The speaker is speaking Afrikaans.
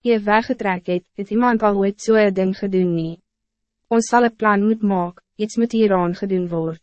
je weggetrek het, het iemand al ooit so'n ding gedoen nie. Ons sal een plan moet maak, iets moet hieraan gedoen word.